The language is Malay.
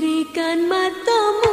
berikan matamu.